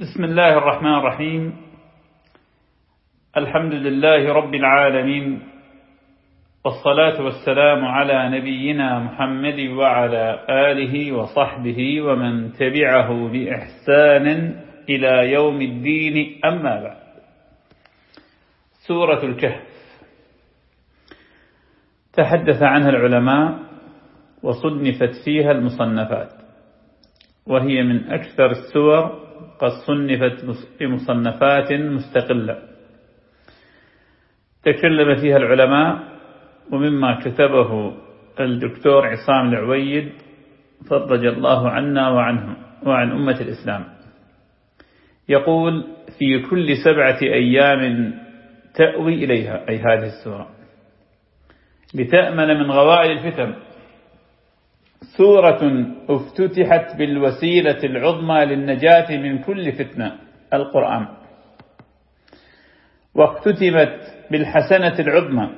بسم الله الرحمن الرحيم. الحمد لله رب العالمين والصلاة والسلام على نبينا محمد وعلى آله وصحبه ومن تبعه بإحسان إلى يوم الدين. أما بعد سورة الكهف. تحدث عنها العلماء وصنفت فيها المصنفات وهي من أكثر السور قد صنفت بمصنفات مستقلة. تكلم فيها العلماء ومما كتبه الدكتور عصام العويد فرج الله عنا وعنهم وعن أمة الإسلام. يقول في كل سبعة أيام تأوي إليها. أي هذه السورة. لتأمن من غوائل الفتن. سورة افتتحت بالوسيلة العظمى للنجاة من كل فتنة القرآن. واختتمت بالحسنة العظمى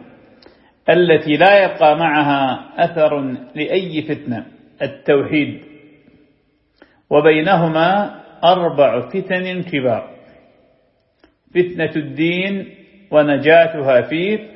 التي لا يبقى معها أثر لأي فتنة التوحيد. وبينهما أربع فتن كبار. فتنة الدين ونجاتها فيه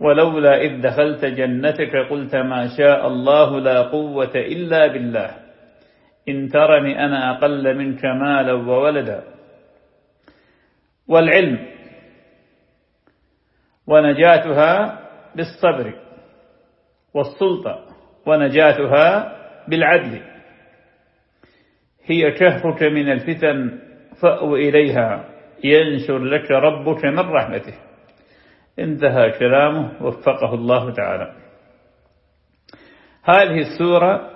ولولا إذ دخلت جنتك قلت ما شاء الله لا قوة إلا بالله. إن ترني أنا أقل منك مالا وولدا. والعلم ونجاتها بالصبر والسلطة ونجاتها بالعدل. هي كهفك من الفتن فأو إليها ينشر لك ربك من رحمته. انتهى كلامه وفقه الله تعالى. هذه السورة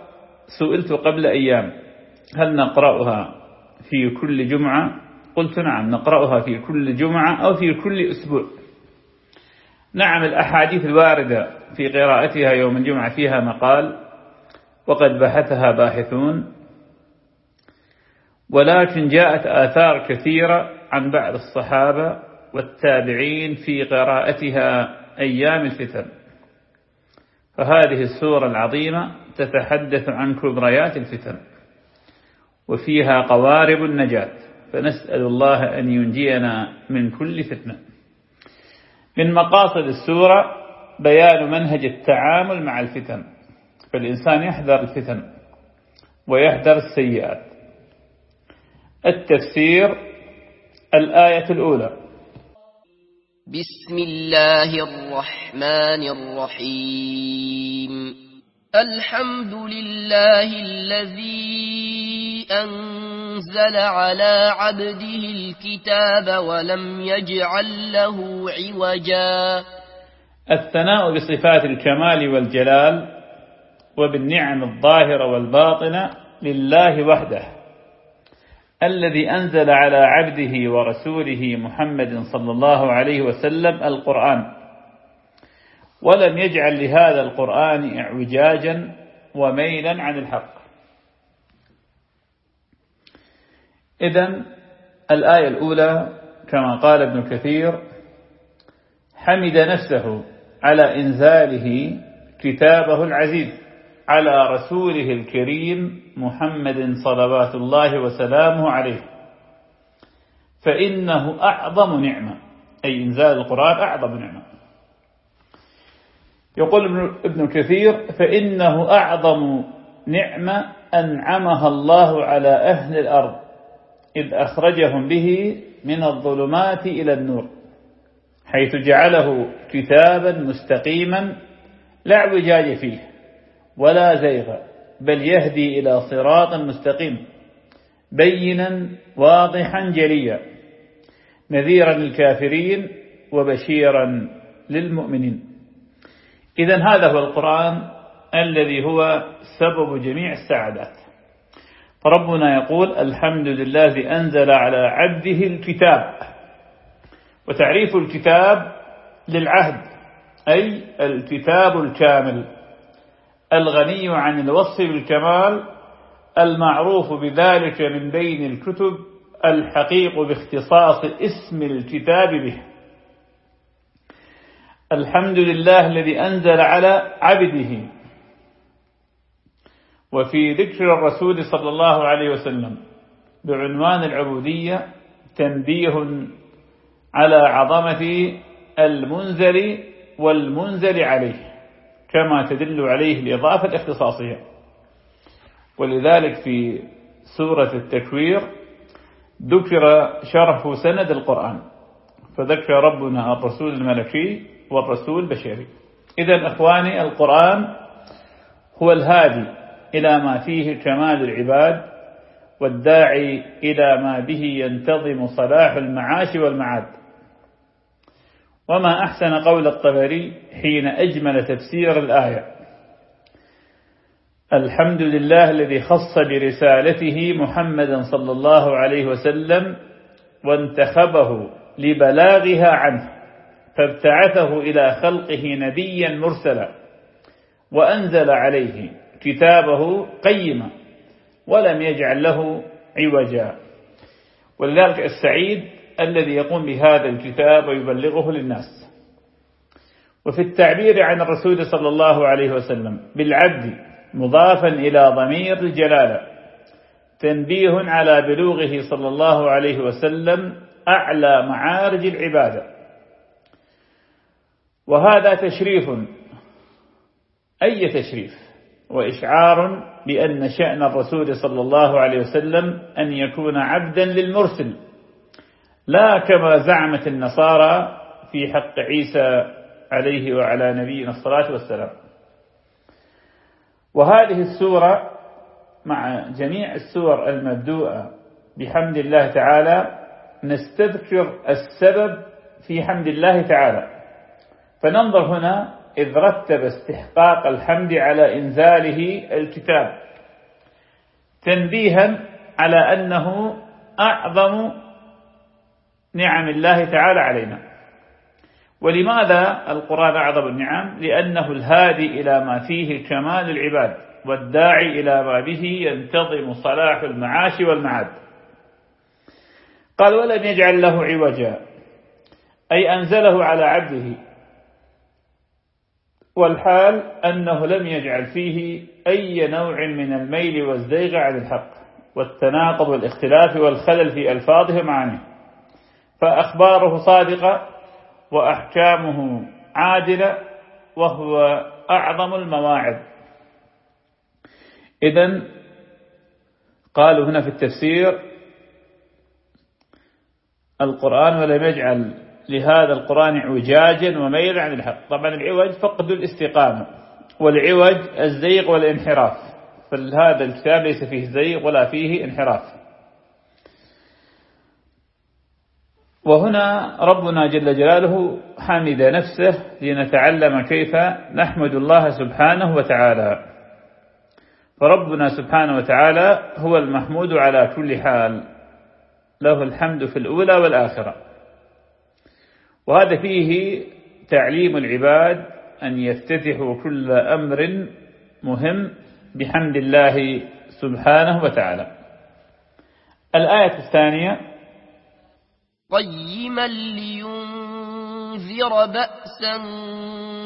سئلت قبل أيام هل نقرأها في كل جمعة؟ قلت نعم نقرأها في كل جمعة أو في كل أسبوع. نعم الأحاديث الواردة في قراءتها يوم الجمعة فيها مقال وقد بحثها باحثون ولكن جاءت آثار كثيرة عن بعض الصحابة والتابعين في قراءتها أيام الفتن. فهذه السورة العظيمة تتحدث عن كبريات الفتن وفيها قوارب النجاة. فنسأل الله أن ينجينا من كل فتنة. من مقاصد السورة بيان منهج التعامل مع الفتن. فالإنسان يحذر الفتن ويحذر السيئات. التفسير الآية الأولى. بسم الله الرحمن الرحيم. الحمد لله الذي أنزل على عبده الكتاب ولم يجعل له عوجا. الثناء بصفات الكمال والجلال وبالنعم الظاهرة والباطنة لله وحده. الذي أنزل على عبده ورسوله محمد صلى الله عليه وسلم القرآن. ولم يجعل لهذا القرآن اعوجاجا وميلا عن الحق. إذا الآية الأولى كما قال ابن كثير حمد نفسه على إنزاله كتابه العزيز. على رسوله الكريم محمد صلوات الله وسلامه عليه. فإنه أعظم نعمة أي إنزال القرآن أعظم نعمة. يقول ابن كثير فإنه أعظم نعمة أنعمها الله على أهل الأرض إذ أخرجهم به من الظلمات إلى النور حيث جعله كتابا مستقيما لا اعوجاج فيه. ولا زيغ بل يهدي إلى صراط مستقيم بينا واضحا جليا نذيرا للكافرين وبشيرا للمؤمنين. إذا هذا هو القرآن الذي هو سبب جميع السعادات. فربنا يقول الحمد لله أنزل على عبده الكتاب. وتعريف الكتاب للعهد أي الكتاب الكامل. الغني عن الوصف بالكمال المعروف بذلك من بين الكتب الحقيق باختصاص اسم الكتاب به. الحمد لله الذي أنزل على عبده. وفي ذكر الرسول صلى الله عليه وسلم بعنوان العبودية تنبيه على عظمة المنزل والمنزل عليه. كما تدل عليه الإضافة الاختصاصية. ولذلك في سورة التكوير ذكر شرح سند القرآن فذكر ربنا الرسول الملكي والرسول البشري. إذا أخواني القرآن هو الهادي إلى ما فيه كمال العباد والداعي إلى ما به ينتظم صلاح المعاش والمعاد. وما أحسن قول الطبري حين أجمل تفسير الآية. الحمد لله الذي خص برسالته محمدا صلى الله عليه وسلم وانتخبه لبلاغها عنه فابتعثه إلى خلقه نبيا مرسلا وأنزل عليه كتابه قيما ولم يجعل له عوجا. ولذلك السعيد الذي يقوم بهذا الكتاب ويبلغه للناس. وفي التعبير عن الرسول صلى الله عليه وسلم بالعبد مضافا إلى ضمير الجلالة تنبيه على بلوغه صلى الله عليه وسلم أعلى معارج العبادة. وهذا تشريف أي تشريف؟ وإشعار بأن شأن الرسول صلى الله عليه وسلم أن يكون عبدا للمرسل. لا كما زعمت النصارى في حق عيسى عليه وعلى نبينا الصلاة والسلام. وهذه السورة مع جميع السور المبدوءة بحمد الله تعالى نستذكر السبب في حمد الله تعالى. فننظر هنا إذ رتب استحقاق الحمد على إنزاله الكتاب. تنبيها على أنه أعظم نعم الله تعالى علينا. ولماذا القرآن أعظم النعم؟ لأنه الهادي إلى ما فيه كمال العباد والداعي إلى ما به ينتظم صلاح المعاش والمعاد. قال ولم يجعل له عوجا. أي أنزله على عبده. والحال أنه لم يجعل فيه أي نوع من الميل والزيغ عن الحق والتناقض والاختلاف والخلل في ألفاظه ومعانيه. فأخباره صادقة وأحكامه عادلة وهو أعظم المواعظ. إذا قالوا هنا في التفسير القرآن ولم يجعل لهذا القرآن عجاجا وميلا عن الحق. طبعا العوج فقد الاستقامة والعوج الزيغ والانحراف. فهذا الكتاب ليس فيه زيغ ولا فيه انحراف. وهنا ربنا جل جلاله حمد نفسه لنتعلم كيف نحمد الله سبحانه وتعالى. فربنا سبحانه وتعالى هو المحمود على كل حال. له الحمد في الأولى والآخرة. وهذا فيه تعليم العباد أن يفتتحوا كل أمر مهم بحمد الله سبحانه وتعالى. الآية الثانية قيما لينذر بأسا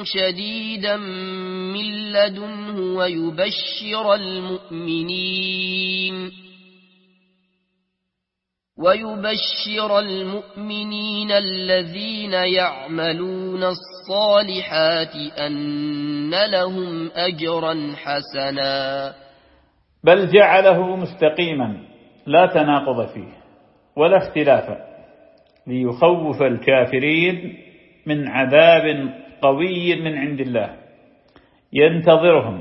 شديدا من لدنه ويبشر المؤمنين ويبشر المؤمنين الذين يعملون الصالحات أن لهم أجرا حسنا. بل جعله مستقيما لا تناقض فيه ولا اختلاف. ليخوف الكافرين من عذاب قوي من عند الله. ينتظرهم.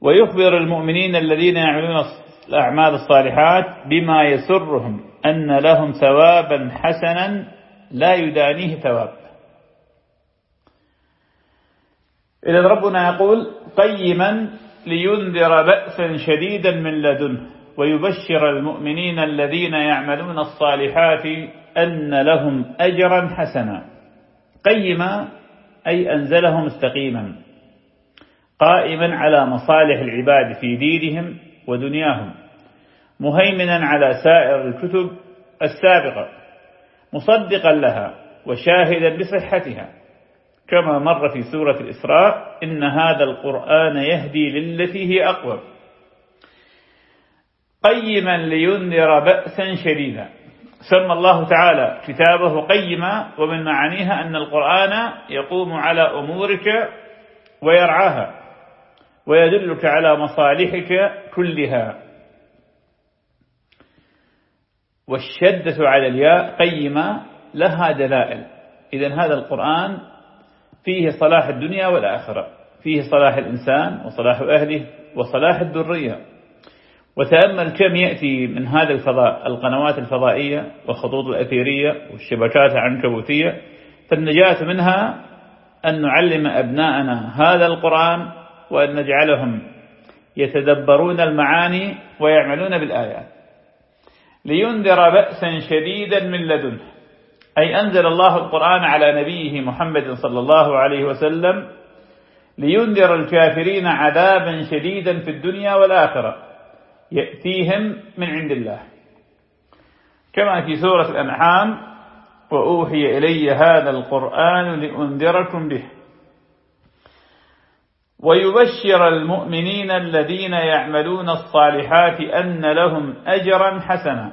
ويخبر المؤمنين الذين يعملون الأعمال الصالحات بما يسرهم أن لهم ثوابا حسنا لا يدانيه ثواب. إذا ربنا يقول قيما لينذر بأسا شديدا من لدنه. ويبشر المؤمنين الذين يعملون الصالحات أن لهم أجرا حسنا. قيما أي أنزله مستقيما قائما على مصالح العباد في دينهم ودنياهم. مهيمنا على سائر الكتب السابقة. مصدقا لها وشاهدا بصحتها. كما مر في سورة الإسراء إن هذا القرآن يهدي للتي هي أقوى. قيما لينذر بأسا شديدا. سمى الله تعالى كتابه قيما ومن معانيها أن القرآن يقوم على أمورك ويرعاها ويدلك على مصالحك كلها. والشدة على الياء قيمة لها دلائل. إذا هذا القرآن فيه صلاح الدنيا والآخرة فيه صلاح الإنسان وصلاح أهله وصلاح الذرية. وتأمل كم يأتي من هذا الفضاء القنوات الفضائية والخطوط الأثيرية والشبكات العنكبوتية فالنجاة منها أن نعلم أبناءنا هذا القرآن وأن نجعلهم يتدبرون المعاني ويعملون بالآيات. لينذر بأسا شديدا من لدنه أي أنزل الله القرآن على نبيه محمد صلى الله عليه وسلم لينذر الكافرين عذابا شديدا في الدنيا والآخرة. يأتيهم من عند الله. كما في سورة الأنعام وأوحي إلي هذا القرآن لأنذركم به. ويبشر المؤمنين الذين يعملون الصالحات أن لهم أجرا حسنا.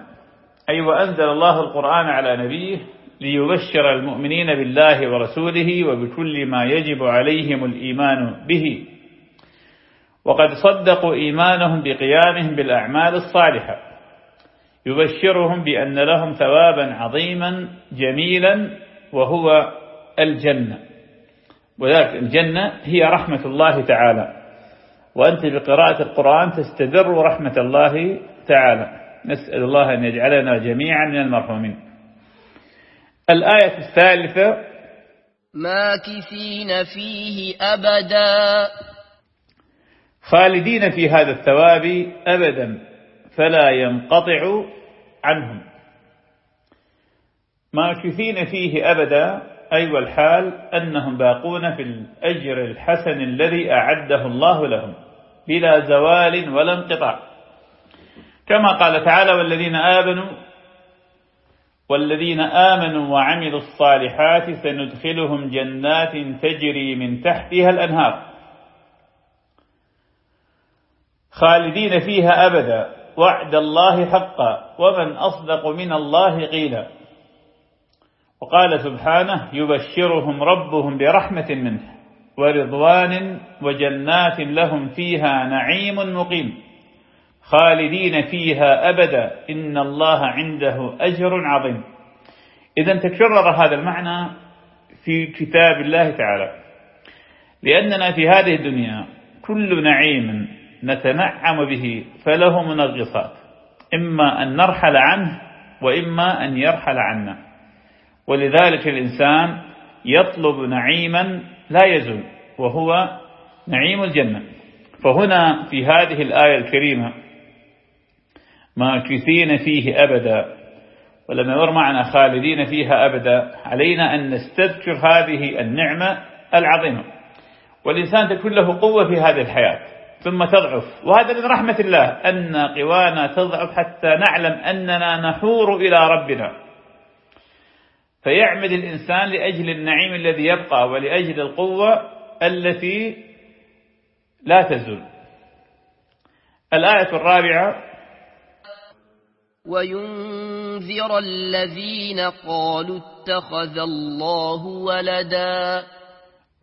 أي وأنزل الله القرآن على نبيه ليبشر المؤمنين بالله ورسوله وبكل ما يجب عليهم الإيمان به. وقد صدقوا إيمانهم بقيامهم بالأعمال الصالحة. يبشرهم بأن لهم ثوابا عظيما جميلا وهو الجنة. وذلك الجنة هي رحمة الله تعالى. وأنت بقراءة القرآن تستدر رحمة الله تعالى. نسأل الله أن يجعلنا جميعا من المرحومين. الآية الثالثة ماكثين فيه أبدا. خالدين في هذا الثواب أبدا فلا ينقطع عنهم. ماكثين فيه أبدا أي أيوة والحال أنهم باقون في الأجر الحسن الذي أعده الله لهم بلا زوال ولا انقطاع. كما قال تعالى والذين آمنوا والذين آمنوا وعملوا الصالحات سندخلهم جنات تجري من تحتها الأنهار. خالدين فيها أبدا. وعد الله حقا. ومن أصدق من الله قيلا. وقال سبحانه يبشرهم ربهم برحمة منه. ورضوان وجنات لهم فيها نعيم مقيم. خالدين فيها أبدا. إن الله عنده أجر عظيم. إذا تكرر هذا المعنى في كتاب الله تعالى. لأننا في هذه الدنيا كل نعيم نتنعم به فله منغصات إما أن نرحل عنه وإما أن يرحل عنا. ولذلك الإنسان يطلب نعيما لا يزول وهو نعيم الجنة. فهنا في هذه الآية الكريمة ماكثين فيه أبدا ولما يمر معنا خالدين فيها أبدا علينا أن نستذكر هذه النعمة العظيمة. والإنسان تكون له قوة في هذه الحياة. ثم تضعف. وهذا من رحمة الله أن قوانا تضعف حتى نعلم أننا نحور إلى ربنا. فيعمد الإنسان لأجل النعيم الذي يبقى ولأجل القوة التي لا تزول. الآية الرابعة. وينذر الذين قالوا اتخذ الله ولدا.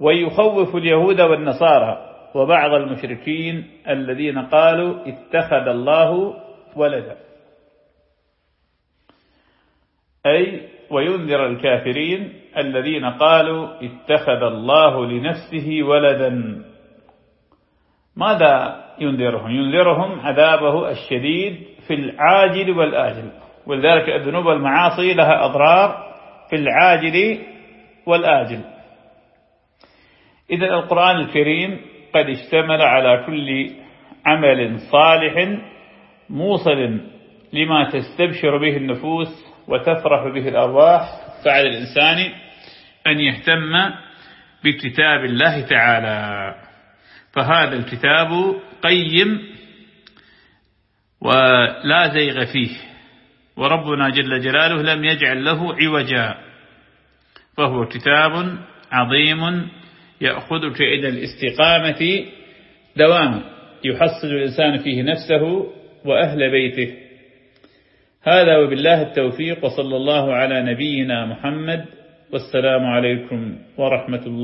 ويخوف اليهود والنصارى. وبعض المشركين الذين قالوا اتخذ الله ولدا. أي وينذر الكافرين الذين قالوا اتخذ الله لنفسه ولدا. ماذا ينذرهم؟ ينذرهم عذابه الشديد في العاجل والآجل ولذلك الذنوب والمعاصي لها أضرار في العاجل والآجل. إذا القرآن الكريم قد اشتمل على كل عمل صالح موصل لما تستبشر به النفوس وتفرح به الأرواح. فعلى الإنسان أن يهتم بكتاب الله تعالى. فهذا الكتاب قيم ولا زيغ فيه وربنا جل جلاله لم يجعل له عوجا. فهو كتاب عظيم يأخذك إلى الاستقامة دواما يحصل الإنسان فيه نفسه وأهل بيته. هذا وبالله التوفيق وصلى الله على نبينا محمد والسلام عليكم ورحمة الله.